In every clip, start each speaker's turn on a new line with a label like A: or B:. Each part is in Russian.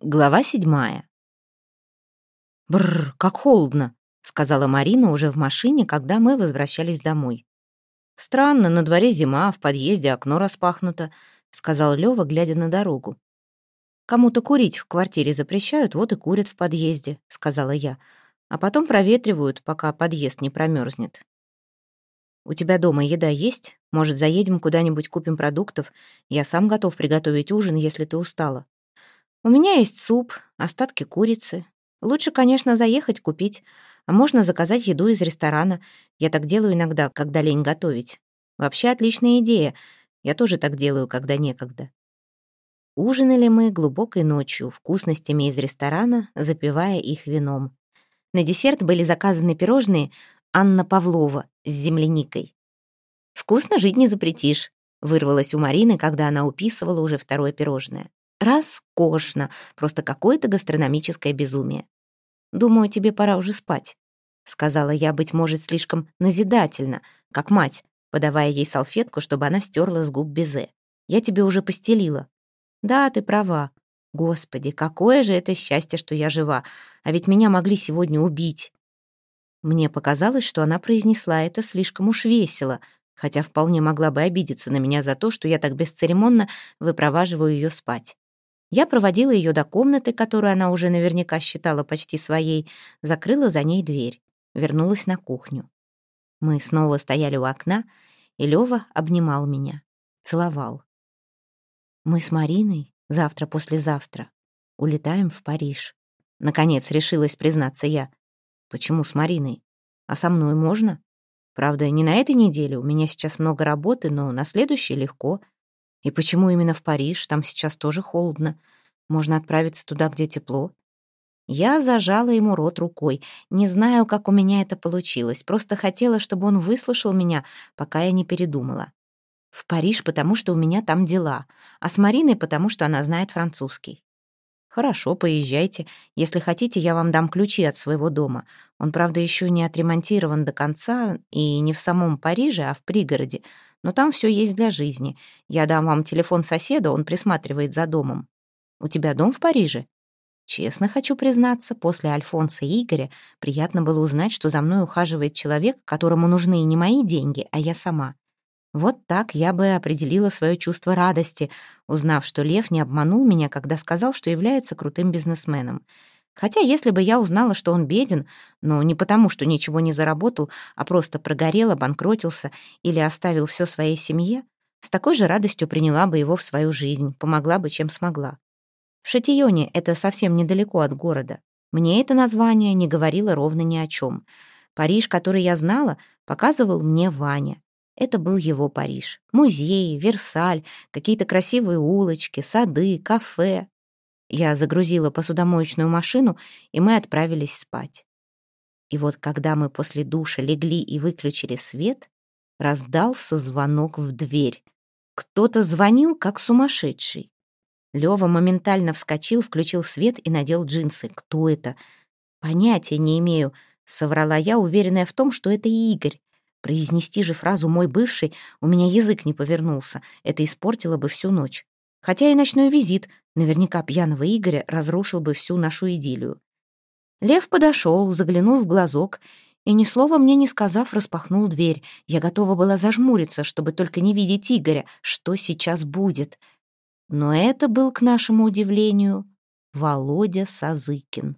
A: Глава седьмая. «Бррр, как холодно», — сказала Марина уже в машине, когда мы возвращались домой. «Странно, на дворе зима, в подъезде окно распахнуто», — сказал Лёва, глядя на дорогу. «Кому-то курить в квартире запрещают, вот и курят в подъезде», — сказала я. «А потом проветривают, пока подъезд не промерзнет». «У тебя дома еда есть? Может, заедем куда-нибудь купим продуктов? Я сам готов приготовить ужин, если ты устала». У меня есть суп, остатки курицы. Лучше, конечно, заехать купить, а можно заказать еду из ресторана. Я так делаю иногда, когда лень готовить. Вообще отличная идея. Я тоже так делаю, когда некогда. Ужинали мы глубокой ночью вкусностями из ресторана, запивая их вином. На десерт были заказаны пирожные Анна Павлова с земляникой. «Вкусно жить не запретишь», — вырвалась у Марины, когда она уписывала уже второе пирожное. Роскошно, просто какое-то гастрономическое безумие. Думаю, тебе пора уже спать, сказала я, быть может, слишком назидательно, как мать, подавая ей салфетку, чтобы она стерла с губ безе. Я тебе уже постелила. Да, ты права. Господи, какое же это счастье, что я жива, а ведь меня могли сегодня убить. Мне показалось, что она произнесла это слишком уж весело, хотя вполне могла бы обидеться на меня за то, что я так бесцеремонно выпроваживаю ее спать. Я проводила ее до комнаты, которую она уже наверняка считала почти своей, закрыла за ней дверь, вернулась на кухню. Мы снова стояли у окна, и Лёва обнимал меня, целовал. Мы с Мариной завтра-послезавтра улетаем в Париж. Наконец решилась признаться я. Почему с Мариной? А со мной можно? Правда, не на этой неделе, у меня сейчас много работы, но на следующей легко — и почему именно в Париж? Там сейчас тоже холодно. Можно отправиться туда, где тепло. Я зажала ему рот рукой. Не знаю, как у меня это получилось. Просто хотела, чтобы он выслушал меня, пока я не передумала. В Париж, потому что у меня там дела. А с Мариной, потому что она знает французский. Хорошо, поезжайте. Если хотите, я вам дам ключи от своего дома. Он, правда, еще не отремонтирован до конца и не в самом Париже, а в пригороде но там все есть для жизни. Я дам вам телефон соседа, он присматривает за домом. У тебя дом в Париже? Честно хочу признаться, после Альфонса и Игоря приятно было узнать, что за мной ухаживает человек, которому нужны не мои деньги, а я сама. Вот так я бы определила свое чувство радости, узнав, что Лев не обманул меня, когда сказал, что является крутым бизнесменом. Хотя если бы я узнала, что он беден, но не потому, что ничего не заработал, а просто прогорел, обанкротился или оставил все своей семье, с такой же радостью приняла бы его в свою жизнь, помогла бы, чем смогла. В Шатионе это совсем недалеко от города. Мне это название не говорило ровно ни о чем. Париж, который я знала, показывал мне Ваня. Это был его Париж. Музеи, Версаль, какие-то красивые улочки, сады, кафе, я загрузила посудомоечную машину, и мы отправились спать. И вот когда мы после душа легли и выключили свет, раздался звонок в дверь. Кто-то звонил, как сумасшедший. Лёва моментально вскочил, включил свет и надел джинсы. Кто это? Понятия не имею, соврала я, уверенная в том, что это Игорь. Произнести же фразу «мой бывший» у меня язык не повернулся. Это испортило бы всю ночь. Хотя и ночной визит наверняка пьяного Игоря разрушил бы всю нашу идиллию. Лев подошел, заглянул в глазок и, ни слова мне не сказав, распахнул дверь. Я готова была зажмуриться, чтобы только не видеть Игоря, что сейчас будет. Но это был, к нашему удивлению, Володя Сазыкин.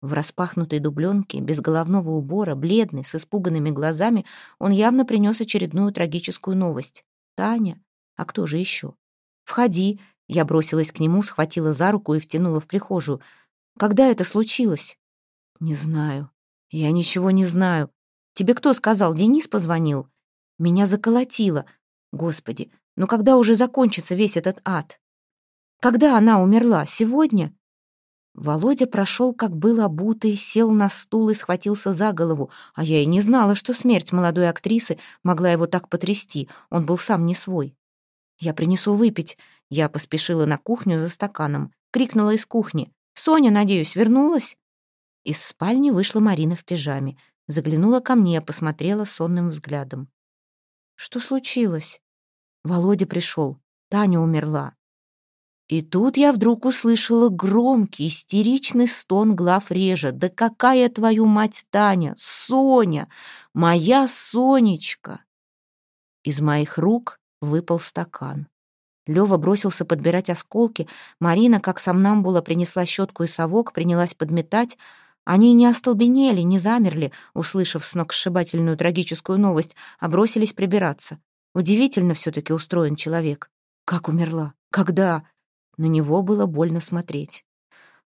A: В распахнутой дубленке, без головного убора, бледный, с испуганными глазами, он явно принес очередную трагическую новость. Таня? А кто же еще? «Входи!» Я бросилась к нему, схватила за руку и втянула в прихожую. «Когда это случилось?» «Не знаю. Я ничего не знаю. Тебе кто сказал? Денис позвонил?» Меня заколотило. Господи, ну когда уже закончится весь этот ад? Когда она умерла? Сегодня? Володя прошел, как был обутый, сел на стул и схватился за голову, а я и не знала, что смерть молодой актрисы могла его так потрясти. Он был сам не свой. «Я принесу выпить». Я поспешила на кухню за стаканом. Крикнула из кухни. «Соня, надеюсь, вернулась?» Из спальни вышла Марина в пижаме. Заглянула ко мне, посмотрела сонным взглядом. «Что случилось?» «Володя пришел. Таня умерла». И тут я вдруг услышала громкий, истеричный стон глав режа. «Да какая твою мать, Таня! Соня! Моя Сонечка!» Из моих рук выпал стакан. Лёва бросился подбирать осколки. Марина, как сомнамбула, принесла щетку и совок, принялась подметать. Они не остолбенели, не замерли, услышав сногсшибательную трагическую новость, а бросились прибираться. Удивительно все-таки устроен человек. Как умерла? Когда? На него было больно смотреть.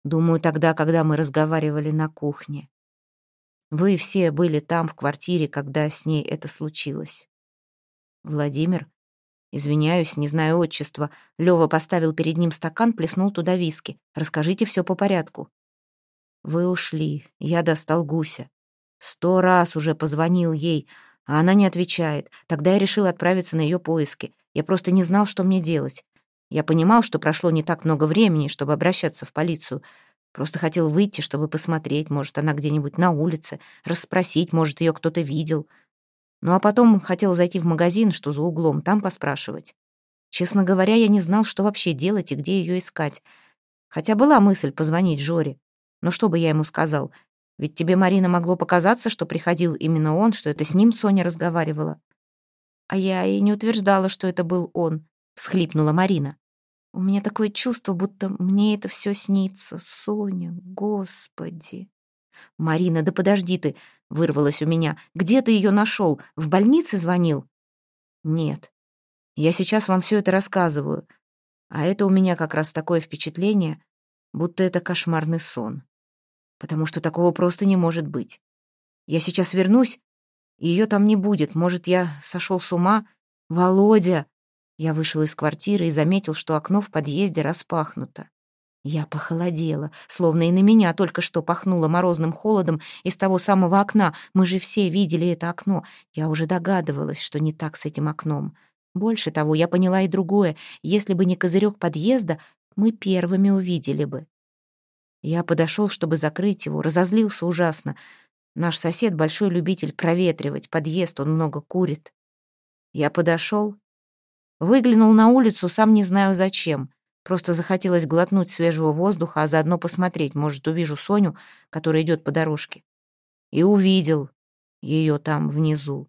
A: Думаю, тогда, когда мы разговаривали на кухне. Вы все были там, в квартире, когда с ней это случилось. Владимир, извиняюсь, не знаю отчества. Лёва поставил перед ним стакан, плеснул туда виски. Расскажите все по порядку. Вы ушли. Я достал гуся. Сто раз уже позвонил ей, а она не отвечает. Тогда я решил отправиться на ее поиски. Я просто не знал, что мне делать. Я понимал, что прошло не так много времени, чтобы обращаться в полицию. Просто хотел выйти, чтобы посмотреть, может, она где-нибудь на улице, расспросить, может, ее кто-то видел. Ну а потом хотел зайти в магазин, что за углом, там поспрашивать. Честно говоря, я не знал, что вообще делать и где ее искать. Хотя была мысль позвонить Жоре. Но что бы я ему сказал? Ведь тебе, Марина, могло показаться, что приходил именно он, что это с ним Соня разговаривала. А я и не утверждала, что это был он. — всхлипнула Марина. «У меня такое чувство, будто мне это все снится. Соня, господи!» «Марина, да подожди ты!» — вырвалось у меня. «Где ты ее нашел? В больнице звонил?» «Нет. Я сейчас вам все это рассказываю. А это у меня как раз такое впечатление, будто это кошмарный сон. Потому что такого просто не может быть. Я сейчас вернусь, и ее там не будет. Может, я сошел с ума? Володя!» Я вышел из квартиры и заметил, что окно в подъезде распахнуто. Я похолодела, словно и на меня только что пахнуло морозным холодом из того самого окна. Мы же все видели это окно. Я уже догадывалась, что не так с этим окном. Больше того, я поняла и другое. Если бы не козырек подъезда, мы первыми увидели бы. Я подошел, чтобы закрыть его, разозлился ужасно. Наш сосед — большой любитель проветривать подъезд, он много курит. Я подошел Выглянул на улицу, сам не знаю зачем. Просто захотелось глотнуть свежего воздуха, а заодно посмотреть, может, увижу Соню, которая идет по дорожке. И увидел ее там, внизу,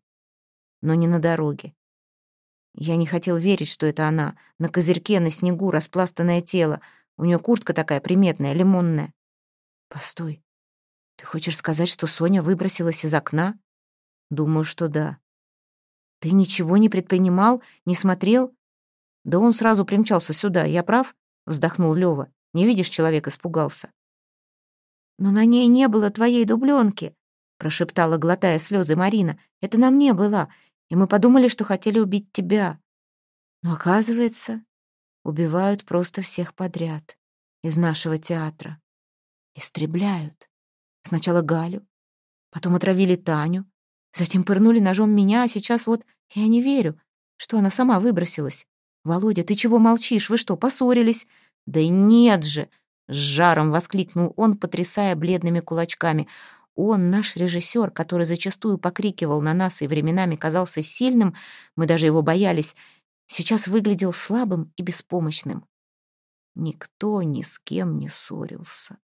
A: но не на дороге. Я не хотел верить, что это она. На козырьке, на снегу, распластанное тело. У нее куртка такая приметная, лимонная. Постой. Ты хочешь сказать, что Соня выбросилась из окна? Думаю, что да. Ты ничего не предпринимал, не смотрел? Да он сразу примчался сюда, я прав? Вздохнул Лёва. Не видишь, человек испугался. Но на ней не было твоей дубленки, прошептала, глотая слезы Марина. Это на мне была, и мы подумали, что хотели убить тебя. Но оказывается, убивают просто всех подряд из нашего театра. Истребляют. Сначала Галю, потом отравили Таню, Затем пырнули ножом меня, а сейчас вот я не верю, что она сама выбросилась. «Володя, ты чего молчишь? Вы что, поссорились?» «Да нет же!» — с жаром воскликнул он, потрясая бледными кулачками. Он, наш режиссер, который зачастую покрикивал на нас и временами казался сильным, мы даже его боялись, сейчас выглядел слабым и беспомощным. Никто ни с кем не ссорился.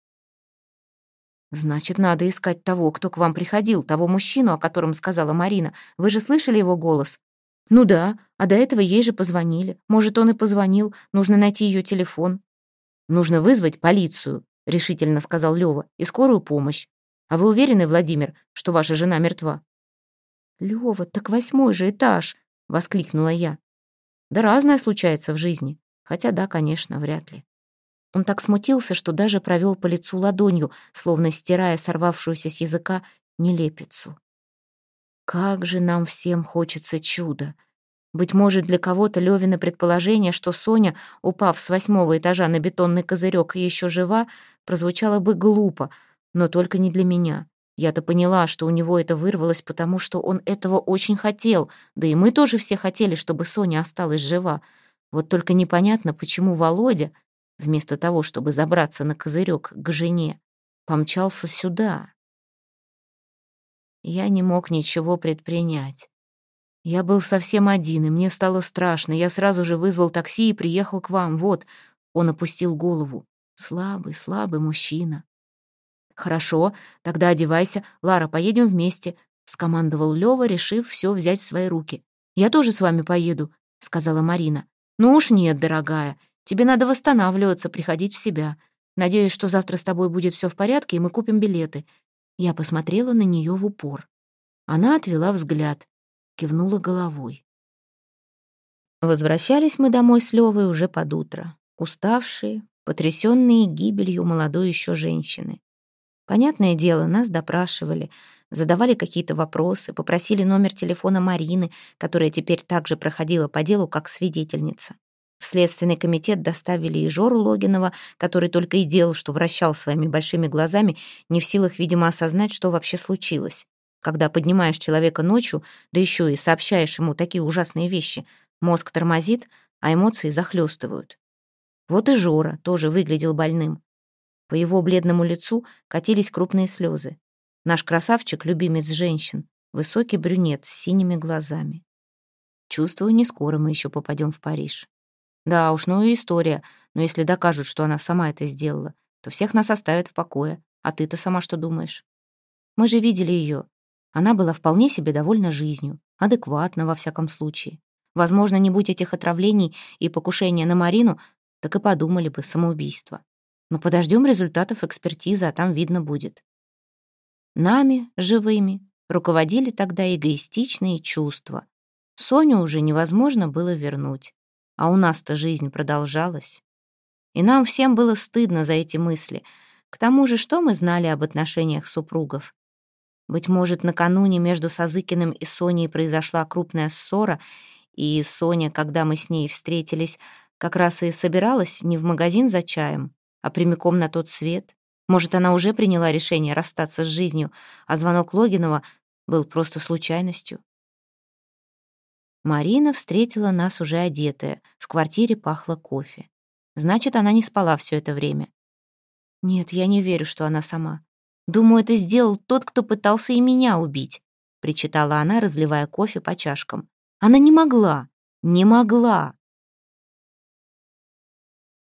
A: «Значит, надо искать того, кто к вам приходил, того мужчину, о котором сказала Марина. Вы же слышали его голос?» «Ну да, а до этого ей же позвонили. Может, он и позвонил. Нужно найти ее телефон». «Нужно вызвать полицию», — решительно сказал Лева, — «и скорую помощь. А вы уверены, Владимир, что ваша жена мертва?» «Лева, так восьмой же этаж!» — воскликнула я. «Да разное случается в жизни. Хотя да, конечно, вряд ли». Он так смутился, что даже провел по лицу ладонью, словно стирая сорвавшуюся с языка нелепицу. Как же нам всем хочется чуда! Быть может, для кого-то Левина предположение, что Соня, упав с восьмого этажа на бетонный козырек, еще жива, прозвучало бы глупо, но только не для меня. Я-то поняла, что у него это вырвалось, потому что он этого очень хотел, да и мы тоже все хотели, чтобы Соня осталась жива. Вот только непонятно, почему Володя вместо того, чтобы забраться на козырек к жене, помчался сюда. Я не мог ничего предпринять. Я был совсем один, и мне стало страшно. Я сразу же вызвал такси и приехал к вам. Вот, Он опустил голову. Слабый, слабый мужчина. «Хорошо, тогда одевайся. Лара, поедем вместе», — скомандовал Лёва, решив все взять в свои руки. «Я тоже с вами поеду», — сказала Марина. «Ну уж нет, дорогая. Тебе надо восстанавливаться, приходить в себя. Надеюсь, что завтра с тобой будет все в порядке, и мы купим билеты». Я посмотрела на нее в упор. Она отвела взгляд, кивнула головой. Возвращались мы домой с Левой уже под утро, уставшие, потрясенные гибелью молодой еще женщины. Понятное дело, нас допрашивали, задавали какие-то вопросы, попросили номер телефона Марины, которая теперь также проходила по делу как свидетельница. В Следственный комитет доставили и Жору Логинова, который только и делал, что вращал своими большими глазами, не в силах, видимо, осознать, что вообще случилось. Когда поднимаешь человека ночью, да еще и сообщаешь ему такие ужасные вещи, мозг тормозит, а эмоции захлестывают. Вот и Жора тоже выглядел больным. По его бледному лицу катились крупные слезы. Наш красавчик — любимец женщин, высокий брюнет с синими глазами. Чувствую, не скоро мы еще попадем в Париж. Да уж, ну и история. Но если докажут, что она сама это сделала, то всех нас оставят в покое. А ты-то сама что думаешь? Мы же видели ее. Она была вполне себе довольна жизнью, адекватна во всяком случае. Возможно, не будь этих отравлений и покушения на Марину, так и подумали бы самоубийство. Но подождем результатов экспертизы, а там видно будет. Нами, живыми, руководили тогда эгоистичные чувства. Соню уже невозможно было вернуть. А у нас-то жизнь продолжалась. И нам всем было стыдно за эти мысли. К тому же, что мы знали об отношениях супругов? Быть может, накануне между Сазыкиным и Соней произошла крупная ссора, и Соня, когда мы с ней встретились, как раз и собиралась не в магазин за чаем, а прямиком на тот свет. Может, она уже приняла решение расстаться с жизнью, а звонок Логинова был просто случайностью. Марина встретила нас уже одетая. В квартире пахло кофе. Значит, она не спала все это время. Нет, я не верю, что она сама. Думаю, это сделал тот, кто пытался и меня убить, причитала она, разливая кофе по чашкам. Она не могла, не могла.